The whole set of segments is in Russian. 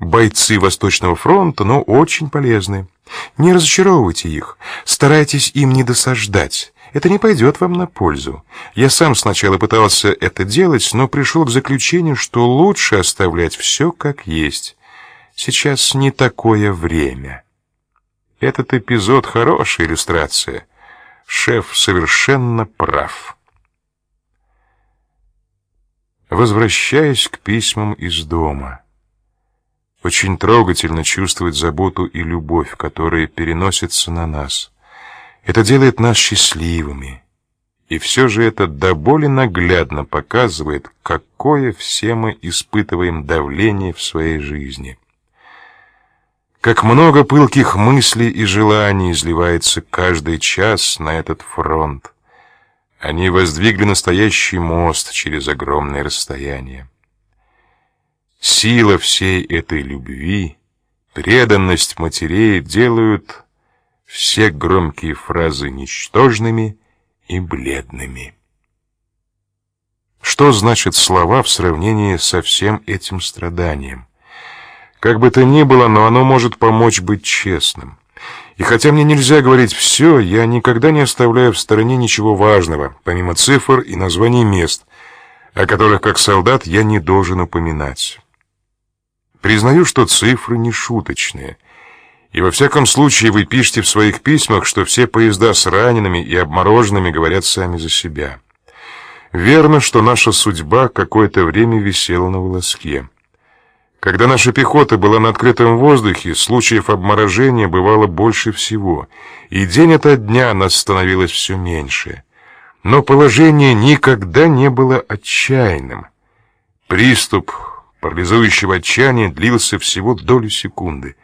бойцы Восточного фронта, но очень полезны. Не разочаровывайте их, старайтесь им не досаждать. Это не пойдет вам на пользу. Я сам сначала пытался это делать, но пришел к заключению, что лучше оставлять все как есть. Сейчас не такое время. Этот эпизод хорошая иллюстрация. Шеф совершенно прав. Возвращаясь к письмам из дома, очень трогательно чувствовать заботу и любовь, которые переносятся на нас. Это делает нас счастливыми. И все же это до боли наглядно показывает, какое все мы испытываем давление в своей жизни. Как много пылких мыслей и желаний изливается каждый час на этот фронт. Они воздвигли настоящий мост через огромное расстояние. Сила всей этой любви, преданность матерей делают все громкие фразы ничтожными и бледными. Что значит слова в сравнении со всем этим страданием? Как бы то ни было, но оно может помочь быть честным. И хотя мне нельзя говорить все, я никогда не оставляю в стороне ничего важного, помимо цифр и названий мест, о которых как солдат я не должен упоминать. Признаю, что цифры не шуточные. И во всяком случае вы пишете в своих письмах, что все поезда с ранеными и обмороженными говорят сами за себя. Верно, что наша судьба какое-то время висела на волоске. Когда наша пехота была на открытом воздухе, случаев обморожения бывало больше всего, и день ото дня нас становилось все меньше. Но положение никогда не было отчаянным. Приступ парализующего отчаяния длился всего долю секунды.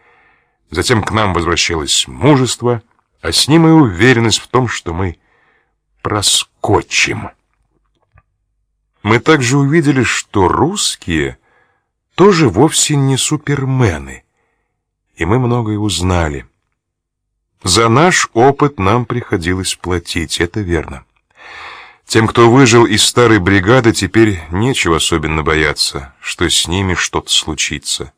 Затем к нам возвращалось мужество, а с ним и уверенность в том, что мы проскочим. Мы также увидели, что русские тоже вовсе не супермены. И мы многое узнали. За наш опыт нам приходилось платить, это верно. Тем, кто выжил из старой бригады, теперь нечего особенно бояться, что с ними что-то случится.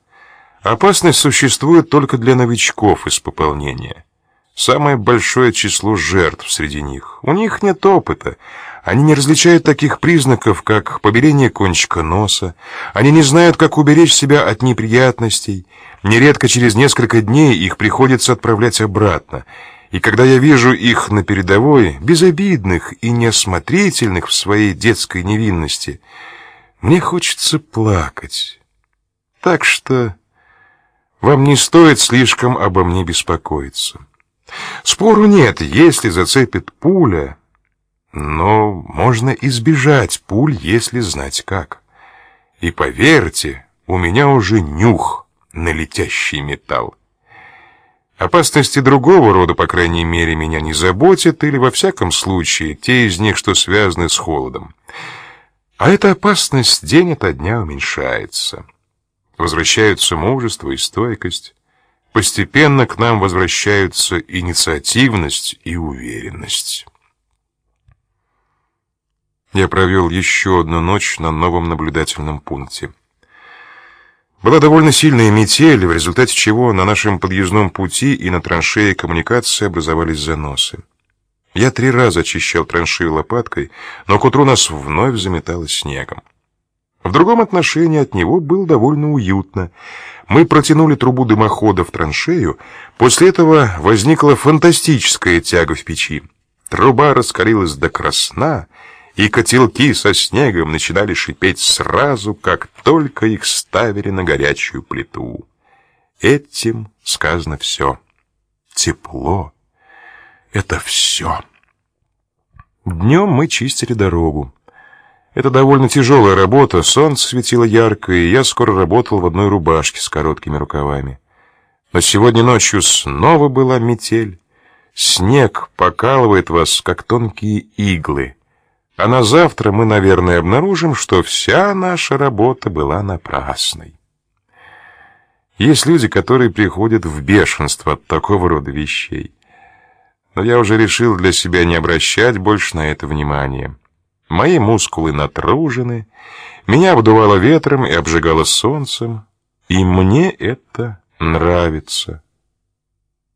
Опасность существует только для новичков из пополнения. Самое большое число жертв среди них. У них нет опыта, они не различают таких признаков, как побеление кончика носа. Они не знают, как уберечь себя от неприятностей. Нередко через несколько дней их приходится отправлять обратно. И когда я вижу их на передовой, безобидных и неосмотрительных в своей детской невинности, мне хочется плакать. Так что вам не стоит слишком обо мне беспокоиться. Спору нет, если зацепит пуля, но можно избежать пуль, если знать как. И поверьте, у меня уже нюх на летящий металл. Опасности другого рода, по крайней мере, меня не заботят, или во всяком случае, те из них, что связаны с холодом. А эта опасность день ото дня уменьшается. Возвращаются мужество и стойкость. Постепенно к нам возвращаются инициативность и уверенность. Я провел еще одну ночь на новом наблюдательном пункте. Была довольно сильная метель, в результате чего на нашем подъездном пути и на траншее коммуникации образовались заносы. Я три раза очищал траншею лопаткой, но к утру нас вновь заметало снегом. В другом отношении от него было довольно уютно. Мы протянули трубу дымохода в траншею, после этого возникла фантастическая тяга в печи. Труба раскалилась до красна, и котелки со снегом начинали шипеть сразу, как только их ставили на горячую плиту. Этим сказано все. Тепло — это все. Днем мы чистили дорогу. Это довольно тяжелая работа, солнце светило ярко, и я скоро работал в одной рубашке с короткими рукавами. Но сегодня ночью снова была метель. Снег покалывает вас, как тонкие иглы — а на завтра мы, наверное, обнаружим, что вся наша работа была напрасной. Есть люди, которые приходят в бешенство от такого рода вещей. Но я уже решил для себя не обращать больше на это внимания. Мои мускулы натружены, меня обдувало ветром и обжигало солнцем, И мне это нравится.